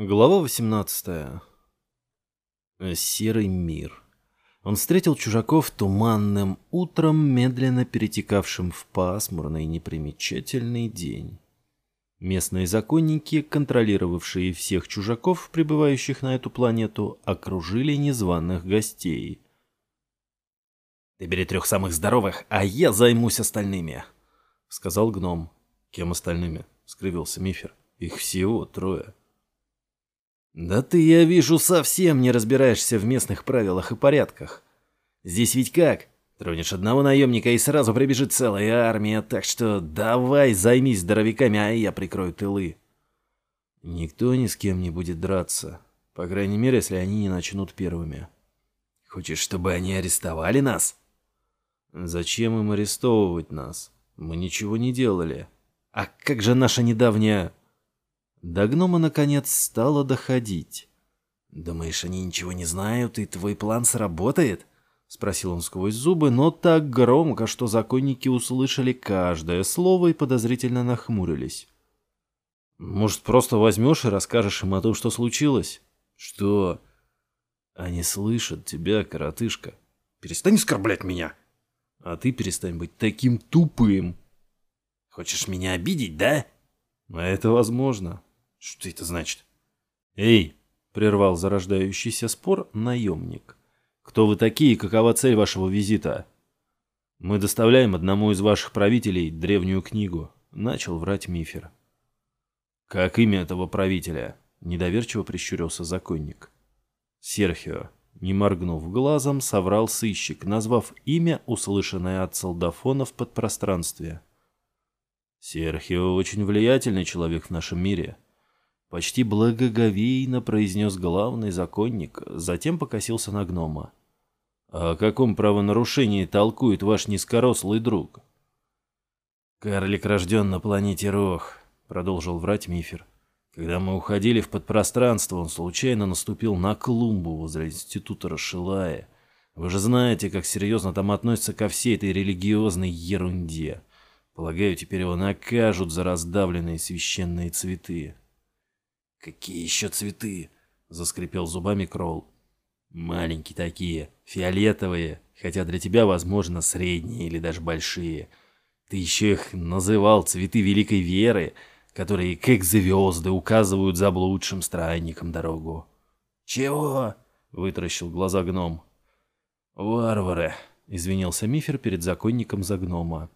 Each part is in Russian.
Глава 18. Серый мир. Он встретил чужаков туманным утром, медленно перетекавшим в пасмурный непримечательный день. Местные законники, контролировавшие всех чужаков, прибывающих на эту планету, окружили незваных гостей. «Ты бери трех самых здоровых, а я займусь остальными», — сказал гном. «Кем остальными?» — скривился Мифер. «Их всего трое». «Да ты, я вижу, совсем не разбираешься в местных правилах и порядках. Здесь ведь как? Тронешь одного наемника и сразу прибежит целая армия, так что давай займись здоровяками, а я прикрою тылы». «Никто ни с кем не будет драться, по крайней мере, если они не начнут первыми». «Хочешь, чтобы они арестовали нас?» «Зачем им арестовывать нас? Мы ничего не делали». «А как же наша недавняя...» До гнома, наконец, стало доходить. «Думаешь, они ничего не знают, и твой план сработает?» — спросил он сквозь зубы, но так громко, что законники услышали каждое слово и подозрительно нахмурились. «Может, просто возьмешь и расскажешь им о том, что случилось?» «Что?» «Они слышат тебя, коротышка». «Перестань оскорблять меня!» «А ты перестань быть таким тупым!» «Хочешь меня обидеть, да?» «А это возможно». Что это значит? Эй, прервал зарождающийся спор наемник. Кто вы такие и какова цель вашего визита? Мы доставляем одному из ваших правителей древнюю книгу. Начал врать Мифер. Как имя этого правителя? Недоверчиво прищурился законник. Серхио. Не моргнув глазом, соврал сыщик, назвав имя, услышанное от солдафона в подпространстве. Серхио очень влиятельный человек в нашем мире, Почти благоговейно произнес главный законник, затем покосился на гнома. «О каком правонарушении толкует ваш низкорослый друг?» «Карлик рожден на планете Рох», — продолжил врать Мифер. «Когда мы уходили в подпространство, он случайно наступил на клумбу возле института Рашилая. Вы же знаете, как серьезно там относятся ко всей этой религиозной ерунде. Полагаю, теперь его накажут за раздавленные священные цветы». «Какие еще цветы?» — заскрипел зубами Кролл. «Маленькие такие, фиолетовые, хотя для тебя, возможно, средние или даже большие. Ты еще их называл цветы великой веры, которые, как звезды, указывают заблудшим странникам дорогу». «Чего?» — вытаращил глаза гном. «Варвары», — извинился Мифер перед законником за гнома.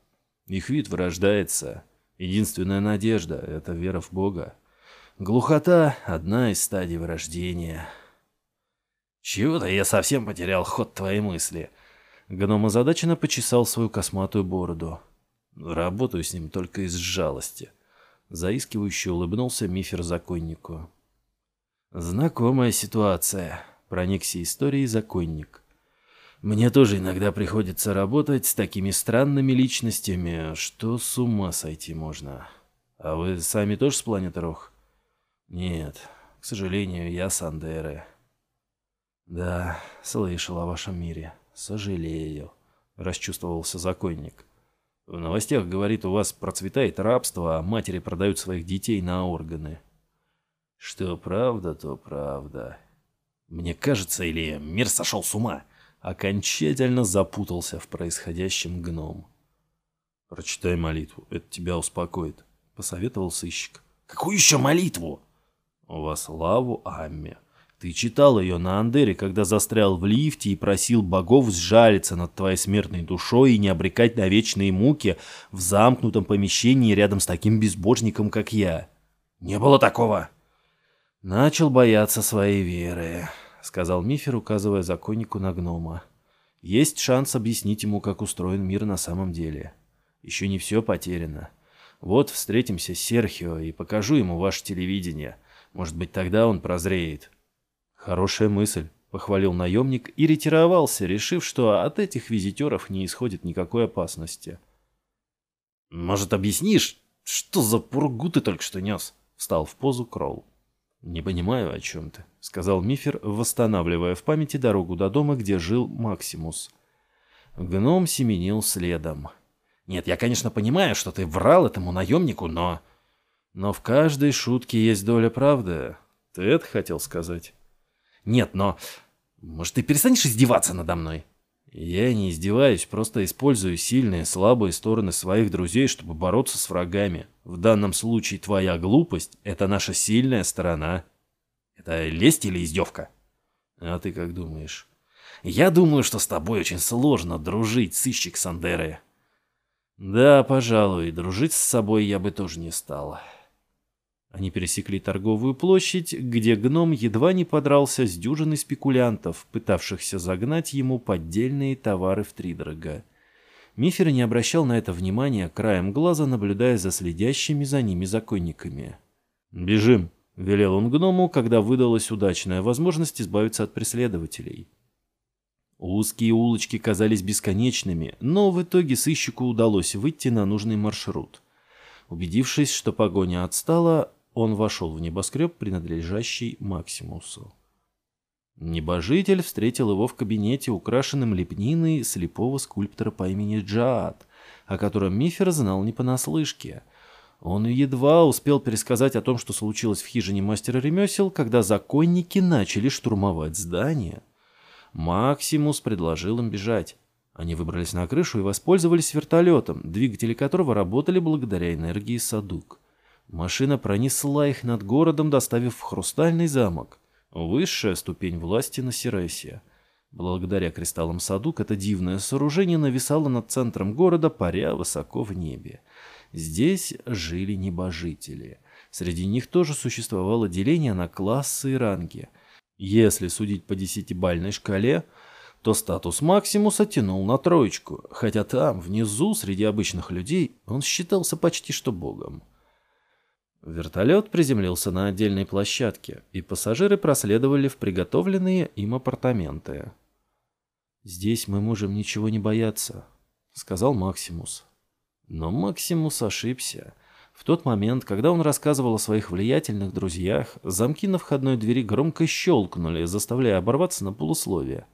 «Их вид вырождается. Единственная надежда — это вера в Бога. Глухота — одна из стадий вырождения. Чего-то я совсем потерял ход твоей мысли. Гном озадаченно почесал свою косматую бороду. Работаю с ним только из жалости. Заискивающе улыбнулся Мифер законнику. Знакомая ситуация. Проникся историей законник. Мне тоже иногда приходится работать с такими странными личностями, что с ума сойти можно. А вы сами тоже с планеты Рох? Нет, к сожалению, я Сандеры. Да, слышал о вашем мире. Сожалею, расчувствовался законник. В новостях, говорит, у вас процветает рабство, а матери продают своих детей на органы. Что правда, то правда. Мне кажется, или мир сошел с ума? Окончательно запутался в происходящем гном. Прочитай молитву, это тебя успокоит, посоветовал сыщик. Какую еще молитву? Во славу Амме. Ты читал ее на Андере, когда застрял в лифте и просил богов сжалиться над твоей смертной душой и не обрекать на вечные муки в замкнутом помещении рядом с таким безбожником, как я. Не было такого. Начал бояться своей веры, сказал Мифер, указывая законнику на гнома. Есть шанс объяснить ему, как устроен мир на самом деле. Еще не все потеряно. Вот встретимся с Серхио и покажу ему ваше телевидение. Может быть, тогда он прозреет. Хорошая мысль, похвалил наемник и ретировался, решив, что от этих визитеров не исходит никакой опасности. Может, объяснишь, что за пургу ты только что нес? Встал в позу Кролл. «Не понимаю, о чем ты», — сказал Мифер, восстанавливая в памяти дорогу до дома, где жил Максимус. Гном семенил следом. «Нет, я, конечно, понимаю, что ты врал этому наемнику, но...» Но в каждой шутке есть доля правды. Ты это хотел сказать? Нет, но... Может, ты перестанешь издеваться надо мной? Я не издеваюсь, просто использую сильные, слабые стороны своих друзей, чтобы бороться с врагами. В данном случае твоя глупость — это наша сильная сторона. Это лесть или издевка? А ты как думаешь? Я думаю, что с тобой очень сложно дружить, сыщик Сандеры. Да, пожалуй, дружить с собой я бы тоже не стал. Они пересекли торговую площадь, где гном едва не подрался с дюжиной спекулянтов, пытавшихся загнать ему поддельные товары в втридорога. Мифер не обращал на это внимания, краем глаза наблюдая за следящими за ними законниками. «Бежим!» — велел он гному, когда выдалась удачная возможность избавиться от преследователей. Узкие улочки казались бесконечными, но в итоге сыщику удалось выйти на нужный маршрут. Убедившись, что погоня отстала, он вошел в небоскреб, принадлежащий Максимусу. Небожитель встретил его в кабинете, украшенном лепниной слепого скульптора по имени Джаад, о котором Мифер знал не понаслышке. Он едва успел пересказать о том, что случилось в хижине мастера ремесел, когда законники начали штурмовать здание. Максимус предложил им бежать. Они выбрались на крышу и воспользовались вертолетом, двигатели которого работали благодаря энергии Садук. Машина пронесла их над городом, доставив в Хрустальный замок, высшая ступень власти на Сиресе. Благодаря кристаллам Садук это дивное сооружение нависало над центром города, паря высоко в небе. Здесь жили небожители. Среди них тоже существовало деление на классы и ранги. Если судить по десятибальной шкале, то статус Максимуса тянул на троечку, хотя там, внизу, среди обычных людей, он считался почти что богом. Вертолет приземлился на отдельной площадке, и пассажиры проследовали в приготовленные им апартаменты. «Здесь мы можем ничего не бояться», — сказал Максимус. Но Максимус ошибся. В тот момент, когда он рассказывал о своих влиятельных друзьях, замки на входной двери громко щелкнули, заставляя оборваться на полусловие.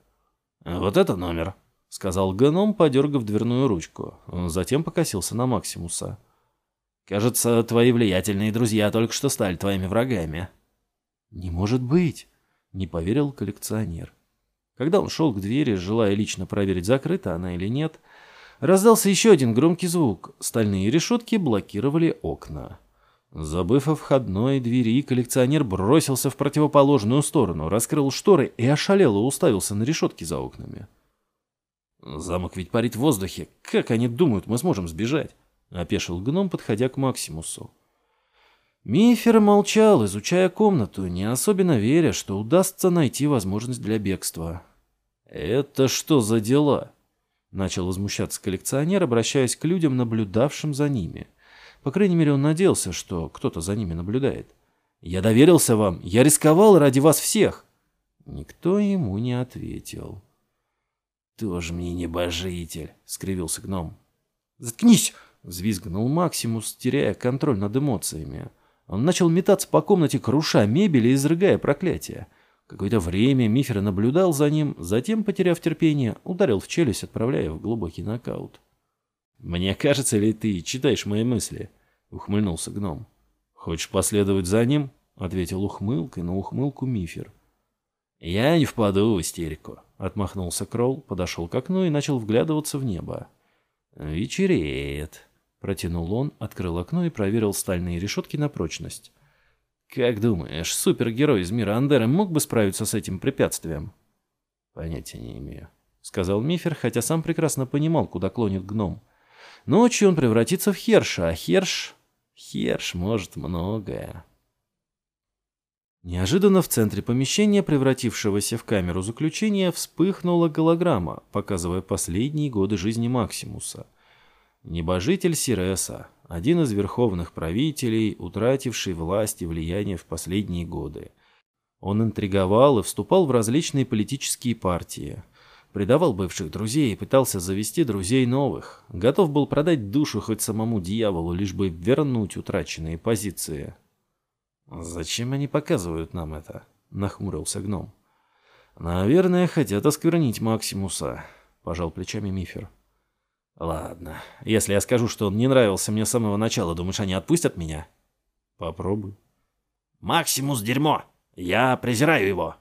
«Вот это номер», — сказал Геном, подергав дверную ручку. Затем покосился на Максимуса. Кажется, твои влиятельные друзья только что стали твоими врагами. Не может быть, не поверил коллекционер. Когда он шел к двери, желая лично проверить, закрыта она или нет, раздался еще один громкий звук. Стальные решетки блокировали окна. Забыв о входной двери, коллекционер бросился в противоположную сторону, раскрыл шторы и ошалело уставился на решетки за окнами. «Замок ведь парит в воздухе. Как они думают, мы сможем сбежать?» — опешил гном, подходя к Максимусу. Мифер молчал, изучая комнату, не особенно веря, что удастся найти возможность для бегства. «Это что за дела?» — начал возмущаться коллекционер, обращаясь к людям, наблюдавшим за ними. По крайней мере, он надеялся, что кто-то за ними наблюдает. «Я доверился вам, я рисковал ради вас всех!» Никто ему не ответил. «Тоже мне небожитель!» — скривился гном. «Заткнись!» Взвизгнул Максимус, теряя контроль над эмоциями. Он начал метаться по комнате, круша мебель и изрыгая проклятия. Какое-то время Мифер наблюдал за ним, затем, потеряв терпение, ударил в челюсть, отправляя в глубокий нокаут. «Мне кажется, ли ты читаешь мои мысли?» — ухмыльнулся гном. «Хочешь последовать за ним?» — ответил ухмылкой на ухмылку Мифер. «Я не впаду в истерику», — отмахнулся Кролл, подошел к окну и начал вглядываться в небо. «Вечереет», Протянул он, открыл окно и проверил стальные решетки на прочность. «Как думаешь, супергерой из мира Андеры мог бы справиться с этим препятствием?» «Понятия не имею», — сказал Мифер, хотя сам прекрасно понимал, куда клонит гном. «Ночью он превратится в Херша, а Херш... Херш может многое». Неожиданно в центре помещения, превратившегося в камеру заключения, вспыхнула голограмма, показывая последние годы жизни Максимуса — Небожитель Сиреса, один из верховных правителей, утративший власть и влияние в последние годы. Он интриговал и вступал в различные политические партии, предавал бывших друзей и пытался завести друзей новых, готов был продать душу хоть самому дьяволу, лишь бы вернуть утраченные позиции. «Зачем они показывают нам это?» — нахмурился гном. «Наверное, хотят осквернить Максимуса», — пожал плечами Мифер. Ладно, если я скажу, что он не нравился мне с самого начала, думаешь, они отпустят меня? Попробуй. Максимус дерьмо! «Я презираю его!»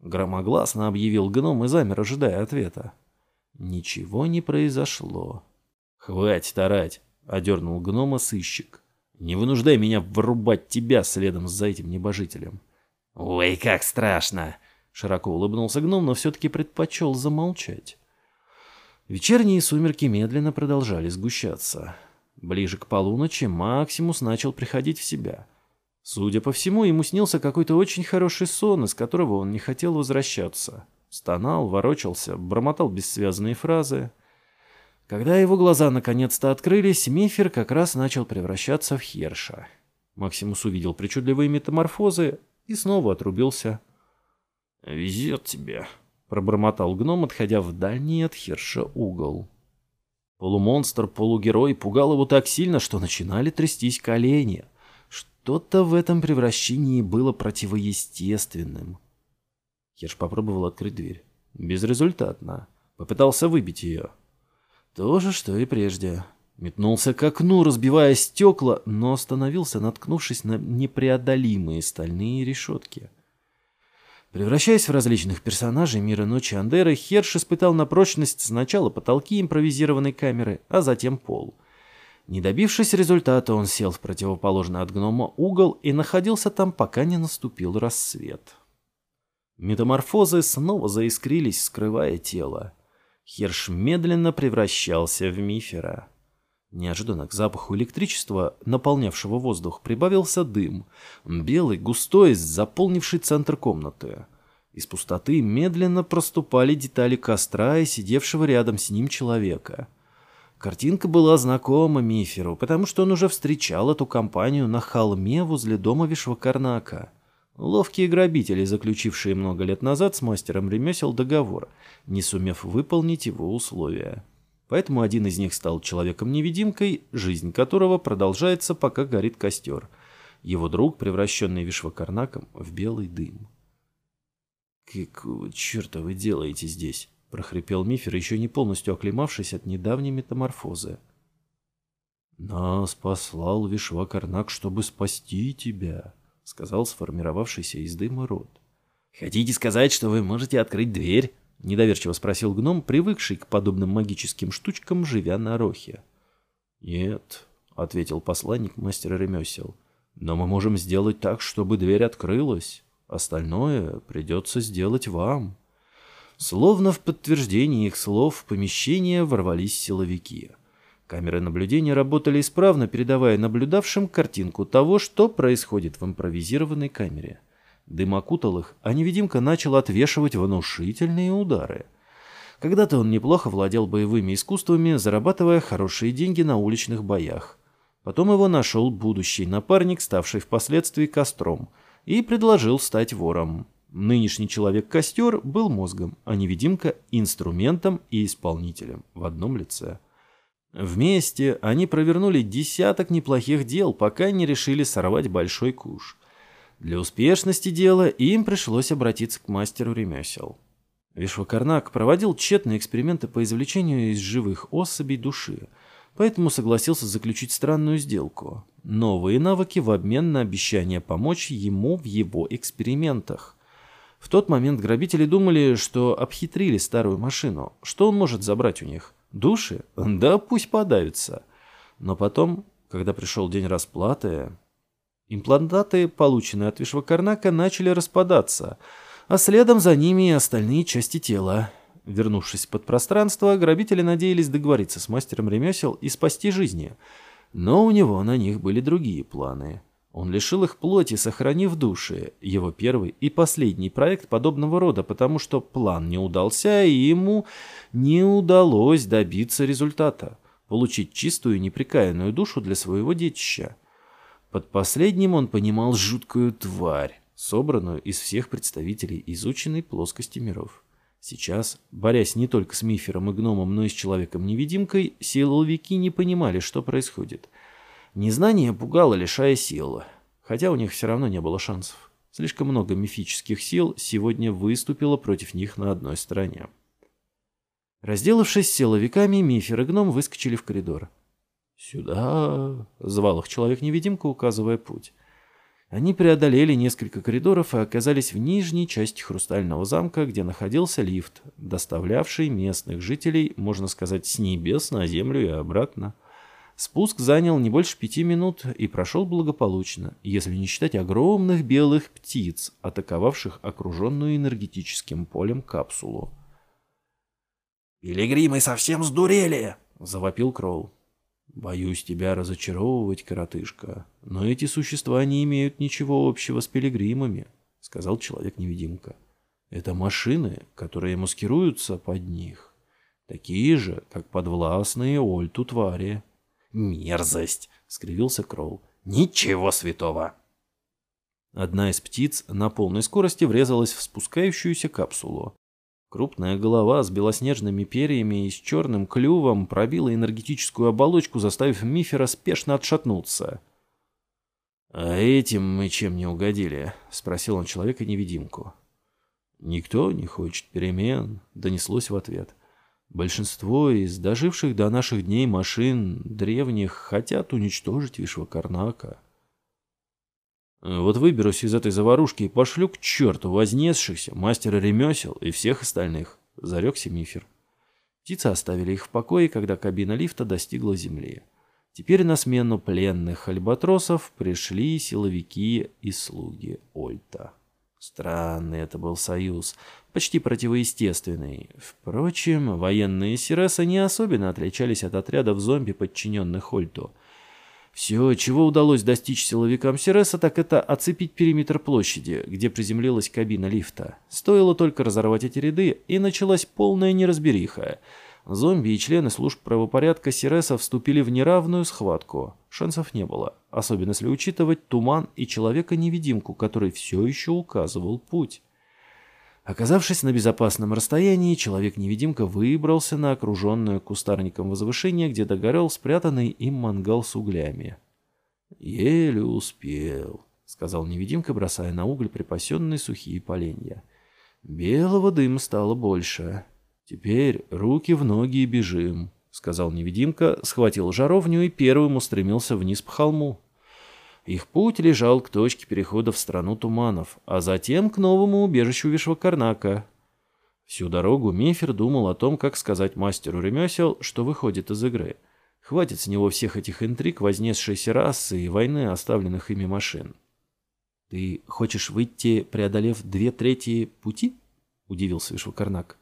Громогласно объявил гном и замер, ожидая ответа. Ничего не произошло. «Хватит орать!» — одернул гнома сыщик. «Не вынуждай меня вырубать тебя следом за этим небожителем». «Ой, как страшно!» — широко улыбнулся гном, но все-таки предпочел замолчать. Вечерние сумерки медленно продолжали сгущаться. Ближе к полуночи Максимус начал приходить в себя. Судя по всему, ему снился какой-то очень хороший сон, из которого он не хотел возвращаться. Стонал, ворочался, бормотал бессвязные фразы. Когда его глаза наконец-то открылись, Мифер как раз начал превращаться в Херша. Максимус увидел причудливые метаморфозы и снова отрубился. «Везет тебе», — пробормотал гном, отходя в дальний от Херша угол. Полумонстр, полугерой пугал его так сильно, что начинали трястись колени. Что-то в этом превращении было противоестественным. Херш попробовал открыть дверь. Безрезультатно. Попытался выбить ее. То же, что и прежде. Метнулся к окну, разбивая стекла, но остановился, наткнувшись на непреодолимые стальные решетки. Превращаясь в различных персонажей мира ночи Андеры, Херш испытал на прочность сначала потолки импровизированной камеры, а затем пол. Не добившись результата, он сел в противоположный от гнома угол и находился там, пока не наступил рассвет. Метаморфозы снова заискрились, скрывая тело. Херш медленно превращался в мифера. Неожиданно к запаху электричества, наполнявшего воздух, прибавился дым. Белый, густой, заполнивший центр комнаты. Из пустоты медленно проступали детали костра и сидевшего рядом с ним человека. Картинка была знакома Миферу, потому что он уже встречал эту компанию на холме возле дома Вишвакарнака. Ловкие грабители, заключившие много лет назад с мастером ремесел договор, не сумев выполнить его условия. Поэтому один из них стал человеком-невидимкой, жизнь которого продолжается, пока горит костер. Его друг, превращенный Вишвакарнаком, в белый дым. «Какого черта вы делаете здесь?» – прохрипел Мифер, еще не полностью оклемавшись от недавней метаморфозы. «Нас послал Вишвакарнак, чтобы спасти тебя», — сказал сформировавшийся из дыма рот. «Хотите сказать, что вы можете открыть дверь?» — недоверчиво спросил гном, привыкший к подобным магическим штучкам, живя на Рохе. «Нет», — ответил посланник мастера ремесел, — «но мы можем сделать так, чтобы дверь открылась. Остальное придется сделать вам». Словно в подтверждение их слов в помещение ворвались силовики — Камеры наблюдения работали исправно, передавая наблюдавшим картинку того, что происходит в импровизированной камере. Дым окутал их, а невидимка начал отвешивать внушительные удары. Когда-то он неплохо владел боевыми искусствами, зарабатывая хорошие деньги на уличных боях. Потом его нашел будущий напарник, ставший впоследствии костром, и предложил стать вором. Нынешний человек-костер был мозгом, а невидимка – инструментом и исполнителем в одном лице. Вместе они провернули десяток неплохих дел, пока не решили сорвать большой куш. Для успешности дела им пришлось обратиться к мастеру ремесел. Вишвакарнак проводил тщетные эксперименты по извлечению из живых особей души, поэтому согласился заключить странную сделку. Новые навыки в обмен на обещание помочь ему в его экспериментах. В тот момент грабители думали, что обхитрили старую машину, что он может забрать у них. Души? Да пусть подавятся. Но потом, когда пришел день расплаты, имплантаты, полученные от Вишвакарнака, начали распадаться, а следом за ними и остальные части тела. Вернувшись под пространство, грабители надеялись договориться с мастером ремесел и спасти жизни. Но у него на них были другие планы. Он лишил их плоти, сохранив души, его первый и последний проект подобного рода, потому что план не удался, и ему не удалось добиться результата – получить чистую неприкаянную душу для своего детища. Под последним он понимал жуткую тварь, собранную из всех представителей изученной плоскости миров. Сейчас, борясь не только с Мифером и Гномом, но и с Человеком-невидимкой, силовики не понимали, что происходит – Незнание пугало, лишая сил, хотя у них все равно не было шансов. Слишком много мифических сил сегодня выступило против них на одной стороне. Разделавшись с силовиками, Мифер и Гном выскочили в коридор. «Сюда!» — звал их человек-невидимка, указывая путь. Они преодолели несколько коридоров и оказались в нижней части Хрустального замка, где находился лифт, доставлявший местных жителей, можно сказать, с небес на землю и обратно. Спуск занял не больше пяти минут и прошел благополучно, если не считать огромных белых птиц, атаковавших окруженную энергетическим полем капсулу. «Пилигримы совсем сдурели!» — завопил Кроул. «Боюсь тебя разочаровывать, коротышка, но эти существа не имеют ничего общего с пилигримами», — сказал человек-невидимка. «Это машины, которые маскируются под них, такие же, как подвластные Ольту твари». «Мерзость!» — скривился Кроул. «Ничего святого!» Одна из птиц на полной скорости врезалась в спускающуюся капсулу. Крупная голова с белоснежными перьями и с черным клювом пробила энергетическую оболочку, заставив Мифера спешно отшатнуться. «А этим мы чем не угодили?» — спросил он человека-невидимку. «Никто не хочет перемен», — донеслось в ответ. «Большинство из доживших до наших дней машин древних хотят уничтожить Вишвакарнака». Вот выберусь из этой заварушки и пошлю к черту вознесшихся, мастера ремесел и всех остальных, — зарекся Мифер. Птицы оставили их в покое, когда кабина лифта достигла земли. Теперь на смену пленных альбатросов пришли силовики и слуги Ольта. Странный это был союз, почти противоестественный. Впрочем, военные Сиреса не особенно отличались от отрядов зомби, подчиненных Ольту — все, чего удалось достичь силовикам Сиреса, так это оцепить периметр площади, где приземлилась кабина лифта. Стоило только разорвать эти ряды, и началась полная неразбериха. Зомби и члены служб правопорядка Сиреса вступили в неравную схватку. Шансов не было, особенно если учитывать туман и человека-невидимку, который все еще указывал путь. Оказавшись на безопасном расстоянии, человек-невидимка выбрался на окруженное кустарником возвышение, где догорел спрятанный им мангал с углями. «Еле успел», — сказал невидимка, бросая на уголь припасенные сухие поленья. «Белого дыма стало больше. Теперь руки в ноги и бежим», — сказал невидимка, схватил жаровню и первым устремился вниз по холму. Их путь лежал к точке перехода в страну туманов, а затем к новому убежищу Вишвакарнака. Всю дорогу Мефер думал о том, как сказать мастеру ремесел, что выходит из игры. Хватит с него всех этих интриг, вознесшейся расы и войны оставленных ими машин. «Ты хочешь выйти, преодолев две трети пути?» — удивился Вишвакарнак.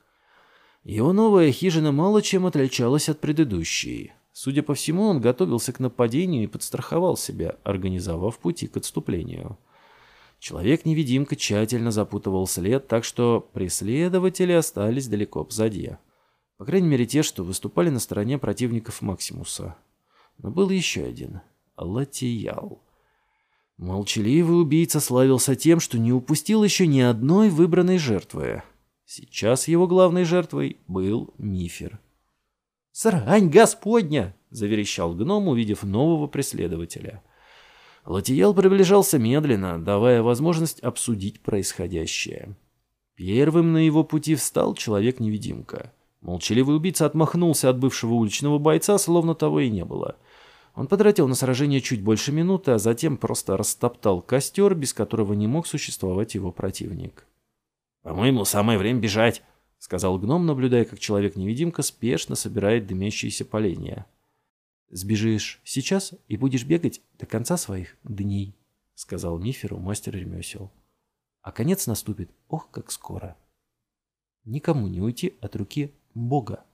Его новая хижина мало чем отличалась от предыдущей. Судя по всему, он готовился к нападению и подстраховал себя, организовав пути к отступлению. Человек-невидимка тщательно запутывал след, так что преследователи остались далеко позади. По крайней мере, те, что выступали на стороне противников Максимуса. Но был еще один — Латиял. Молчаливый убийца славился тем, что не упустил еще ни одной выбранной жертвы. Сейчас его главной жертвой был Мифер. «Срань господня!» — заверещал гном, увидев нового преследователя. Латиел приближался медленно, давая возможность обсудить происходящее. Первым на его пути встал человек-невидимка. Молчаливый убийца отмахнулся от бывшего уличного бойца, словно того и не было. Он потратил на сражение чуть больше минуты, а затем просто растоптал костер, без которого не мог существовать его противник. «По-моему, самое время бежать», — сказал гном, наблюдая, как человек-невидимка спешно собирает дымящиеся поленья. «Сбежишь сейчас и будешь бегать до конца своих дней», — сказал Миферу мастер ремесел. «А конец наступит, ох, как скоро. Никому не уйти от руки Бога».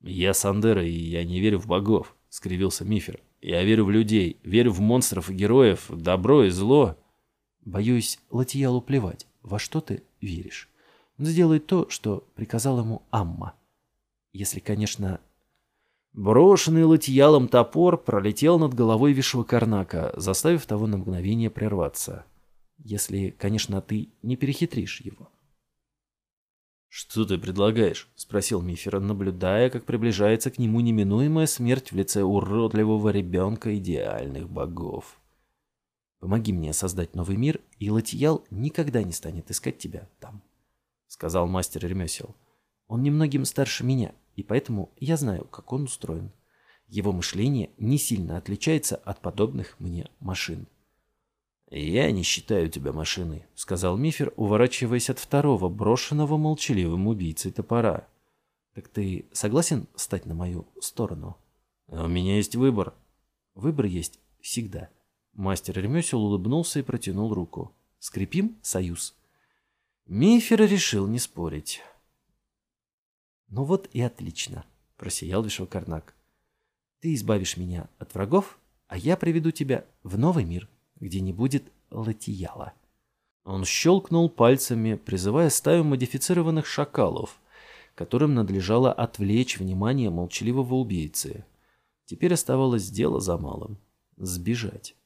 «Я Сандера, и я не верю в богов», — скривился Мифер. «Я верю в людей, верю в монстров и героев, добро и зло». «Боюсь, Латиялу плевать, во что ты веришь». Сделает то, что приказал ему Амма. Если, конечно... Брошенный латьялом топор пролетел над головой Вишвакарнака, заставив того на мгновение прерваться. Если, конечно, ты не перехитришь его. «Что ты предлагаешь?» — спросил Мифер, наблюдая, как приближается к нему неминуемая смерть в лице уродливого ребенка идеальных богов. «Помоги мне создать новый мир, и Латиял никогда не станет искать тебя там». — сказал мастер ремесел. «Он немногим старше меня, и поэтому я знаю, как он устроен. Его мышление не сильно отличается от подобных мне машин». «Я не считаю тебя машиной», — сказал Мифер, уворачиваясь от второго, брошенного молчаливым убийцей топора. «Так ты согласен встать на мою сторону?» «А «У меня есть выбор». «Выбор есть всегда». Мастер ремесел улыбнулся и протянул руку. «Скрепим союз?» Мифер решил не спорить. «Ну вот и отлично», — просиял Вишвакарнак. «Ты избавишь меня от врагов, а я приведу тебя в новый мир» где не будет латияла. Он щелкнул пальцами, призывая стаю модифицированных шакалов, которым надлежало отвлечь внимание молчаливого убийцы. Теперь оставалось дело за малым — сбежать.